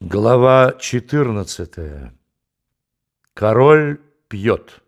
Глава 14. Король пьет.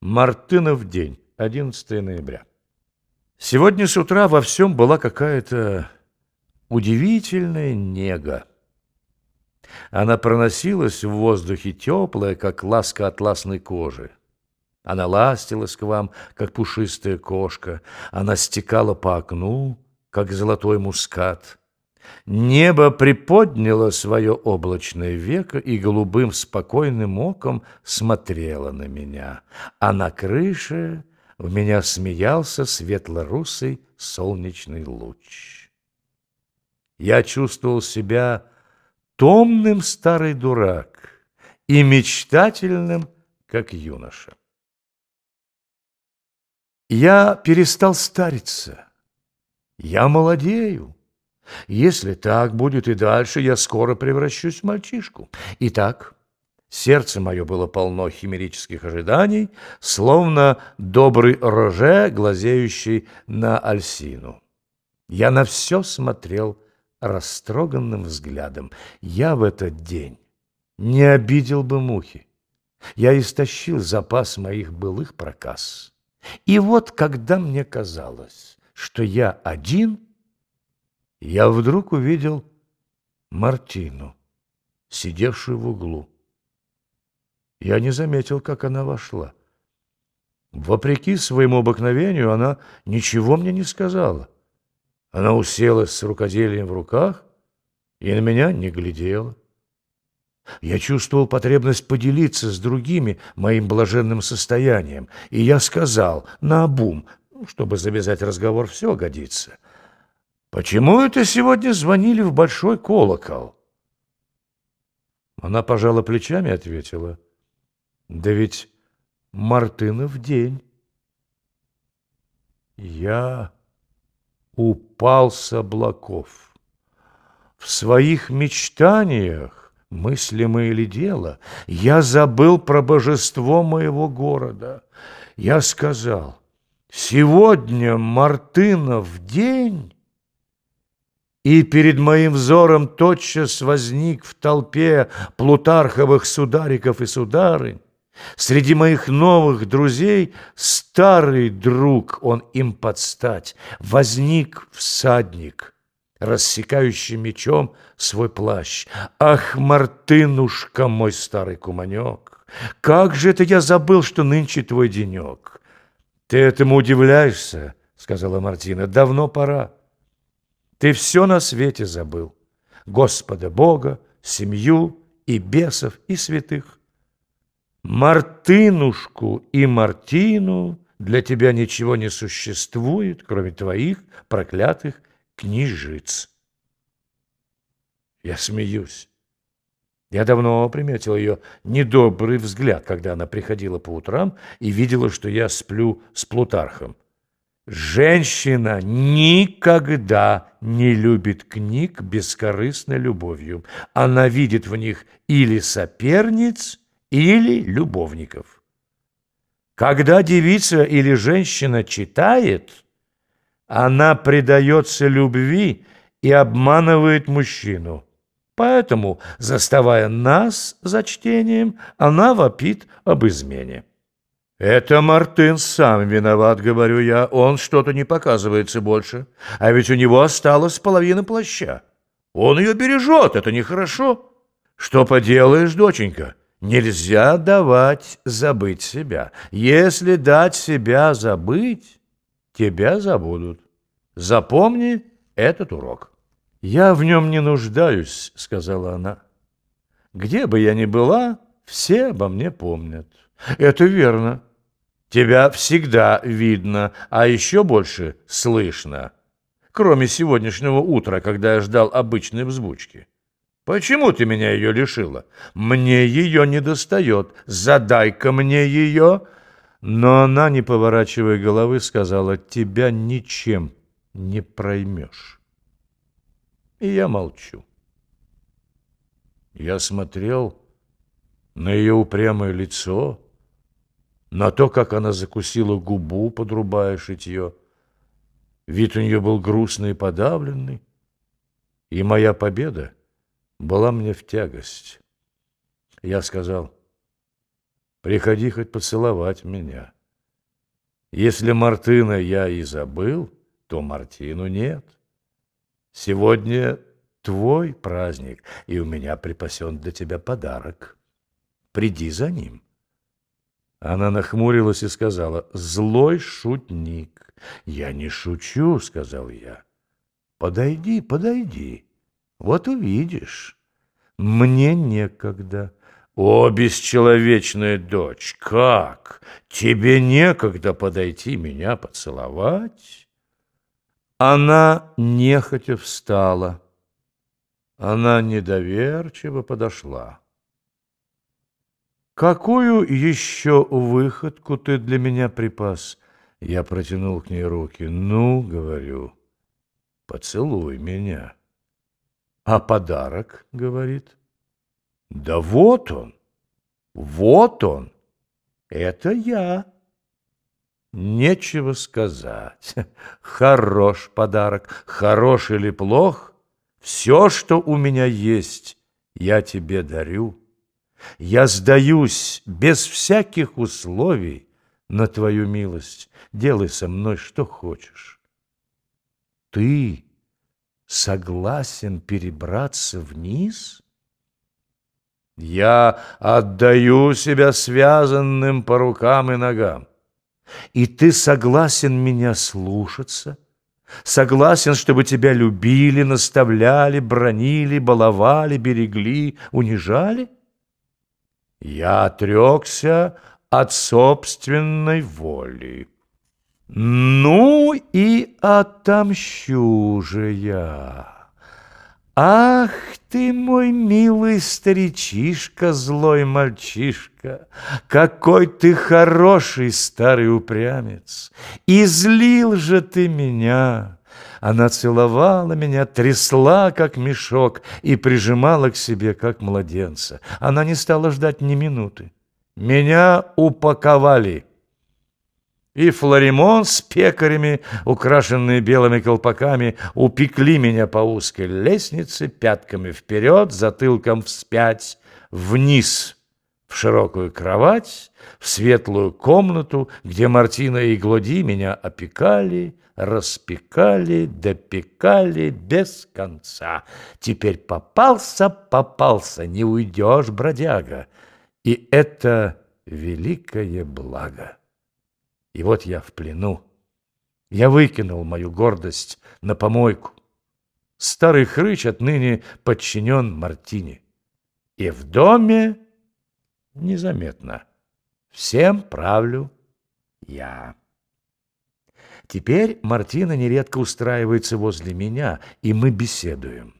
Мартынов день, 11 ноября. Сегодня с утра во всем была какая-то удивительная нега. Она проносилась в воздухе теплая, как ласка атласной кожи. Она ластилась к вам, как пушистая кошка. Она стекала по окну, как золотой мускат. Небо приподняло свое облачное веко и голубым спокойным оком смотрело на меня, а на крыше в меня смеялся светло-русый солнечный луч. Я чувствовал себя томным старый дурак и мечтательным, как юноша. Я перестал стариться. Я молодею. Если так будет и дальше, я скоро превращусь в мальчишку. Итак, сердце мое было полно химерических ожиданий, словно добрый роже, глазеющий на Альсину. Я на все смотрел растроганным взглядом. Я в этот день не обидел бы мухи. Я истощил запас моих былых проказ. И вот, когда мне казалось, что я один — я вдруг увидел Мартину, сидевшую в углу. Я не заметил, как она вошла. Вопреки своему обыкновению, она ничего мне не сказала. Она уселась с рукоделием в руках и на меня не глядела. Я чувствовал потребность поделиться с другими моим блаженным состоянием, и я сказал наобум, чтобы завязать разговор, все годится — «Почему это сегодня звонили в большой колокол?» Она пожала плечами и ответила. «Да ведь Мартынов день». Я упал с облаков. В своих мечтаниях, мыслимо или дело, я забыл про божество моего города. Я сказал, «Сегодня Мартынов день». И перед моим взором тотчас возник в толпе плутарховых судариков и сударынь. Среди моих новых друзей старый друг, он им подстать, возник всадник, рассекающий мечом свой плащ. Ах, Мартынушка, мой старый куманек, как же это я забыл, что нынче твой денек. Ты этому удивляешься, сказала Мартина, давно пора. Ты все на свете забыл. Господа Бога, семью и бесов и святых. Мартынушку и Мартину для тебя ничего не существует, кроме твоих проклятых книжиц. Я смеюсь. Я давно приметил ее недобрый взгляд, когда она приходила по утрам и видела, что я сплю с Плутархом. Женщина никогда не любит книг бескорыстной любовью. Она видит в них или соперниц, или любовников. Когда девица или женщина читает, она предается любви и обманывает мужчину. Поэтому, заставая нас за чтением, она вопит об измене. «Это Мартын сам виноват, — говорю я, — он что-то не показывается больше, а ведь у него осталась половина плаща. Он ее бережет, это нехорошо. Что поделаешь, доченька, нельзя давать забыть себя. Если дать себя забыть, тебя забудут. Запомни этот урок». «Я в нем не нуждаюсь, — сказала она. Где бы я ни была, все обо мне помнят. Это верно». Тебя всегда видно, а еще больше слышно. Кроме сегодняшнего утра, когда я ждал обычной взбучки. Почему ты меня ее лишила? Мне ее не достает. Задай-ка мне ее. Но она, не поворачивая головы, сказала, тебя ничем не проймешь. И я молчу. Я смотрел на ее упрямое лицо, на то, как она закусила губу, подрубая шитье. Вид у нее был грустный и подавленный. И моя победа была мне в тягость. Я сказал, приходи хоть поцеловать меня. Если Мартына я и забыл, то Мартину нет. Сегодня твой праздник, и у меня припасен для тебя подарок. Приди за ним. Она нахмурилась и сказала, «Злой шутник». «Я не шучу», — сказал я. «Подойди, подойди, вот увидишь. Мне некогда». «О, бесчеловечная дочь, как? Тебе некогда подойти меня поцеловать?» Она нехотя встала. Она недоверчиво подошла. «Какую еще выходку ты для меня припас?» Я протянул к ней руки. «Ну, — говорю, — поцелуй меня». «А подарок?» — говорит. «Да вот он, вот он, это я». Нечего сказать. Хорош подарок, хорош или плох, все, что у меня есть, я тебе дарю. Я сдаюсь без всяких условий на твою милость. Делай со мной что хочешь. Ты согласен перебраться вниз? Я отдаю себя связанным по рукам и ногам. И ты согласен меня слушаться? Согласен, чтобы тебя любили, наставляли, бронили, баловали, берегли, унижали? Я отрекся от собственной воли. Ну и отомщу же я. Ах ты, мой милый старичишка, злой мальчишка, Какой ты хороший старый упрямец! Излил же ты меня! Она целовала меня, трясла, как мешок, и прижимала к себе, как младенца. Она не стала ждать ни минуты. Меня упаковали. И Флоримон с пекарями, украшенные белыми колпаками, упекли меня по узкой лестнице, пятками вперед, затылком вспять, вниз, в широкую кровать, в светлую комнату, где Мартина и Глоди меня опекали, распекали, допекали без конца. Теперь попался, попался, не уйдешь, бродяга. И это великое благо. И вот я в плену. Я выкинул мою гордость на помойку. Старый хрыч отныне подчинен Мартине. И в доме незаметно. Всем правлю я. Теперь Мартина нередко устраивается возле меня, и мы беседуем.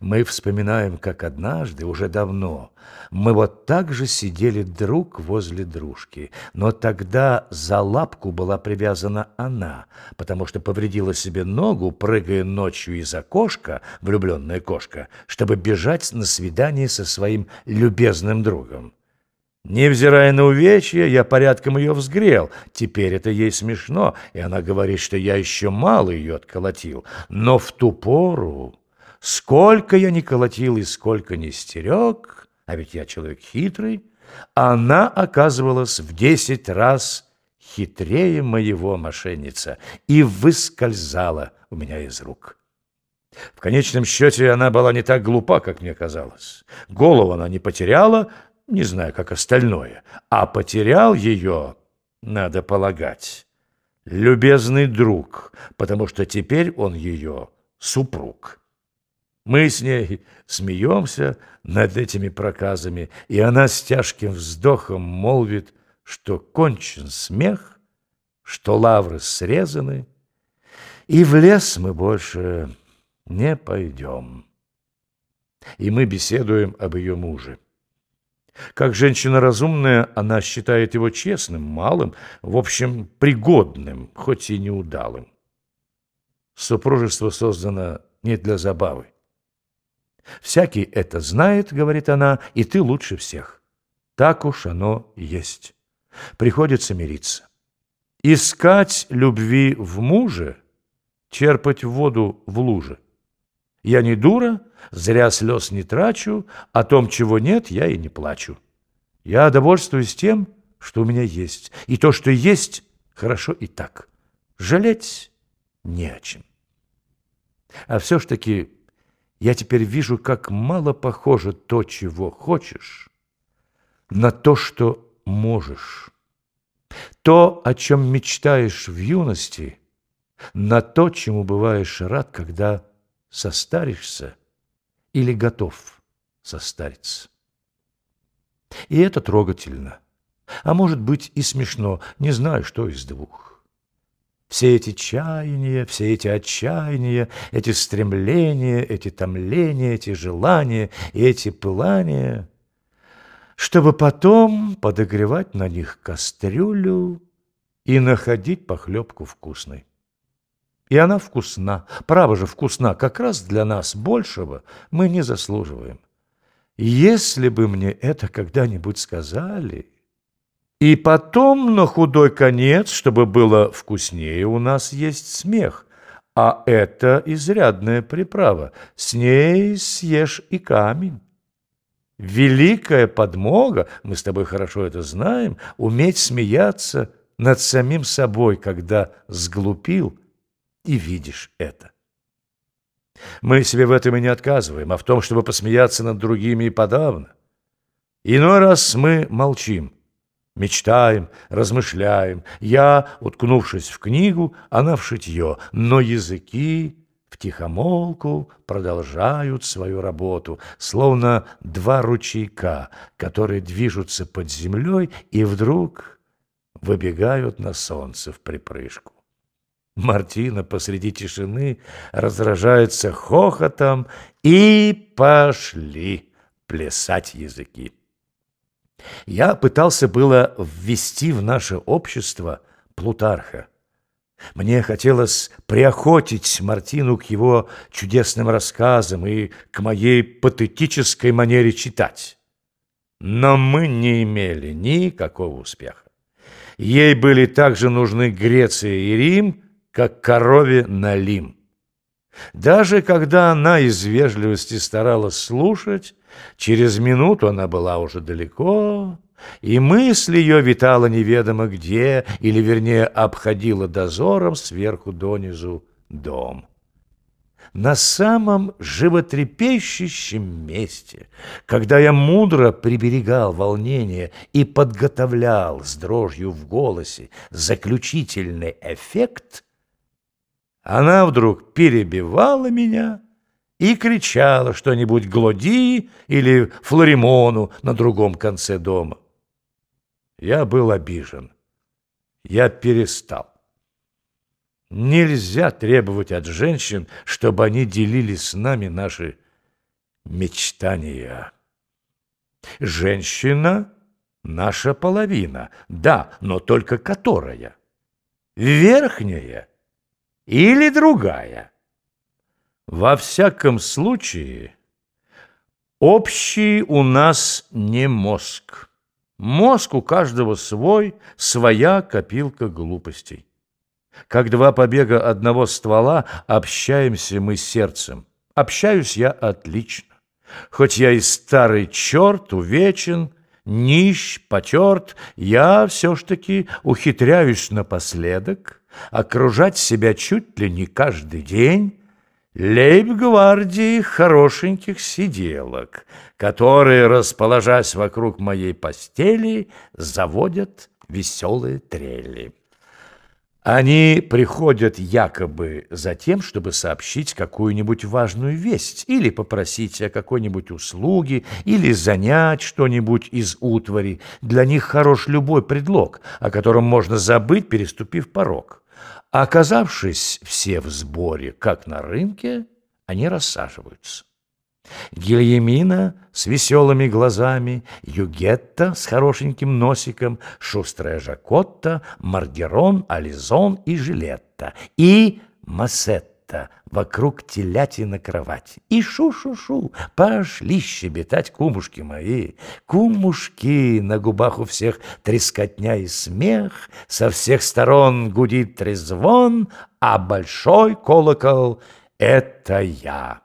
Мы вспоминаем, как однажды, уже давно, мы вот так же сидели друг возле дружки, но тогда за лапку была привязана она, потому что повредила себе ногу, прыгая ночью из окошка, влюбленная кошка, чтобы бежать на свидание со своим любезным другом. Невзирая на увечья, я порядком ее взгрел. Теперь это ей смешно, и она говорит, что я еще мало ее отколотил. Но в ту пору Сколько я не колотил и сколько не стерег, а ведь я человек хитрый, она оказывалась в десять раз хитрее моего мошенница и выскользала у меня из рук. В конечном счете она была не так глупа, как мне казалось. Голову она не потеряла, не знаю, как остальное, а потерял ее, надо полагать, любезный друг, потому что теперь он ее супруг. Мы с ней смеемся над этими проказами, и она с тяжким вздохом молвит, что кончен смех, что лавры срезаны, и в лес мы больше не пойдем. И мы беседуем об ее муже. Как женщина разумная, она считает его честным, малым, в общем, пригодным, хоть и неудалым. Супружество создано не для забавы. Всякий это знает, говорит она, и ты лучше всех. Так уж оно есть. Приходится мириться. Искать любви в муже, черпать воду в луже. Я не дура, Зря слез не трачу, о том, чего нет, я и не плачу. Я довольствуюсь тем, что у меня есть, и то, что есть, хорошо и так. Жалеть не о чем. А все ж таки я теперь вижу, как мало похоже то, чего хочешь, на то, что можешь. То, о чем мечтаешь в юности, на то, чему бываешь рад, когда состаришься или готов состариться. И это трогательно, а может быть и смешно, не знаю, что из двух. Все эти чаяния, все эти отчаяния, эти стремления, эти томления, эти желания и эти пылания, чтобы потом подогревать на них кастрюлю и находить похлебку вкусной. И она вкусна, право же вкусна, как раз для нас большего мы не заслуживаем. Если бы мне это когда-нибудь сказали... И потом, на худой конец, чтобы было вкуснее, у нас есть смех. А это изрядная приправа. С ней съешь и камень. Великая подмога, мы с тобой хорошо это знаем, уметь смеяться над самим собой, когда сглупил и видишь это. Мы себе в этом и не отказываем, а в том, чтобы посмеяться над другими и подавно. Иной раз мы молчим, мечтаем, размышляем. Я, уткнувшись в книгу, она в шитье, но языки втихомолку продолжают свою работу, словно два ручейка, которые движутся под землей и вдруг выбегают на солнце в припрыжку. Мартина посреди тишины разражается хохотом, и пошли плясать языки. Я пытался было ввести в наше общество Плутарха. Мне хотелось приохотить Мартину к его чудесным рассказам и к моей патетической манере читать. Но мы не имели никакого успеха. Ей были также нужны Греция и Рим, как корове налим. Даже когда она из вежливости старалась слушать, через минуту она была уже далеко, и мысль ее витала неведомо где, или, вернее, обходила дозором сверху донизу дом. На самом животрепещущем месте, когда я мудро приберегал волнение и подготовлял с дрожью в голосе заключительный эффект – она вдруг перебивала меня и кричала что-нибудь Глоди или Флоримону на другом конце дома. Я был обижен. Я перестал. Нельзя требовать от женщин, чтобы они делили с нами наши мечтания. Женщина — наша половина, да, но только которая. Верхняя или другая. Во всяком случае, общий у нас не мозг. Мозг у каждого свой, своя копилка глупостей. Как два побега одного ствола общаемся мы сердцем. Общаюсь я отлично. Хоть я и старый черт, увечен, нищ, потерт, я все ж таки ухитряюсь напоследок окружать себя чуть ли не каждый день лейб-гвардии хорошеньких сиделок, которые, расположась вокруг моей постели, заводят веселые трели. Они приходят якобы за тем, чтобы сообщить какую-нибудь важную весть или попросить о какой-нибудь услуге или занять что-нибудь из утвари. Для них хорош любой предлог, о котором можно забыть, переступив порог. Оказавшись все в сборе, как на рынке, они рассаживаются. Гильямина с веселыми глазами, Югетта с хорошеньким носиком, шустрая Жакотта, Маргерон, Ализон и Жилетта, и Массетта вокруг теляти на кровати. И шу-шу-шу, пошли щебетать кумушки мои, кумушки, на губах у всех трескотня и смех, со всех сторон гудит трезвон, а большой колокол — это я.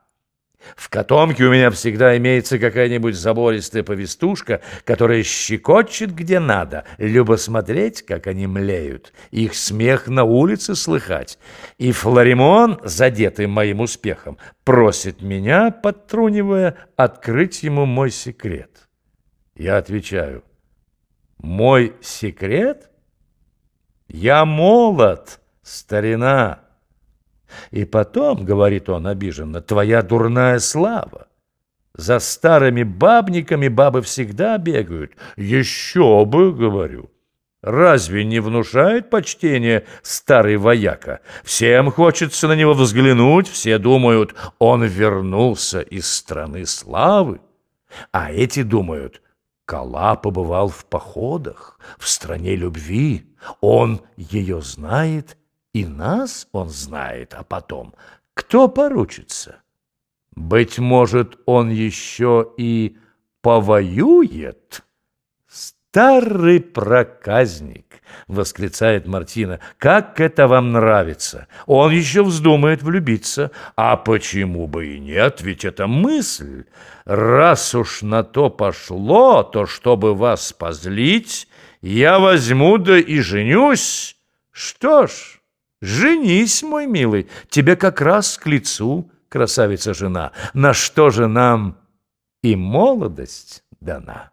В котомке у меня всегда имеется какая-нибудь забористая повестушка, которая щекочет где надо. Любо смотреть, как они млеют. Их смех на улице слыхать. И Флоримон, задетый моим успехом, просит меня, подтрунивая, открыть ему мой секрет. Я отвечаю, мой секрет? Я молод, старина. И потом, говорит он обиженно, твоя дурная слава. За старыми бабниками бабы всегда бегают. Еще бы, говорю. Разве не внушает почтение старый вояка? Всем хочется на него взглянуть, все думают, он вернулся из страны славы. А эти думают, Кала побывал в походах, в стране любви, он ее знает и нас он знает, а потом кто поручится? Быть может, он еще и повоюет? Старый проказник, восклицает Мартина. Как это вам нравится? Он еще вздумает влюбиться. А почему бы и нет? Ведь это мысль. Раз уж на то пошло, то чтобы вас позлить, я возьму да и женюсь. Что ж, Женись, мой милый, тебе как раз к лицу, красавица жена. На что же нам и молодость дана?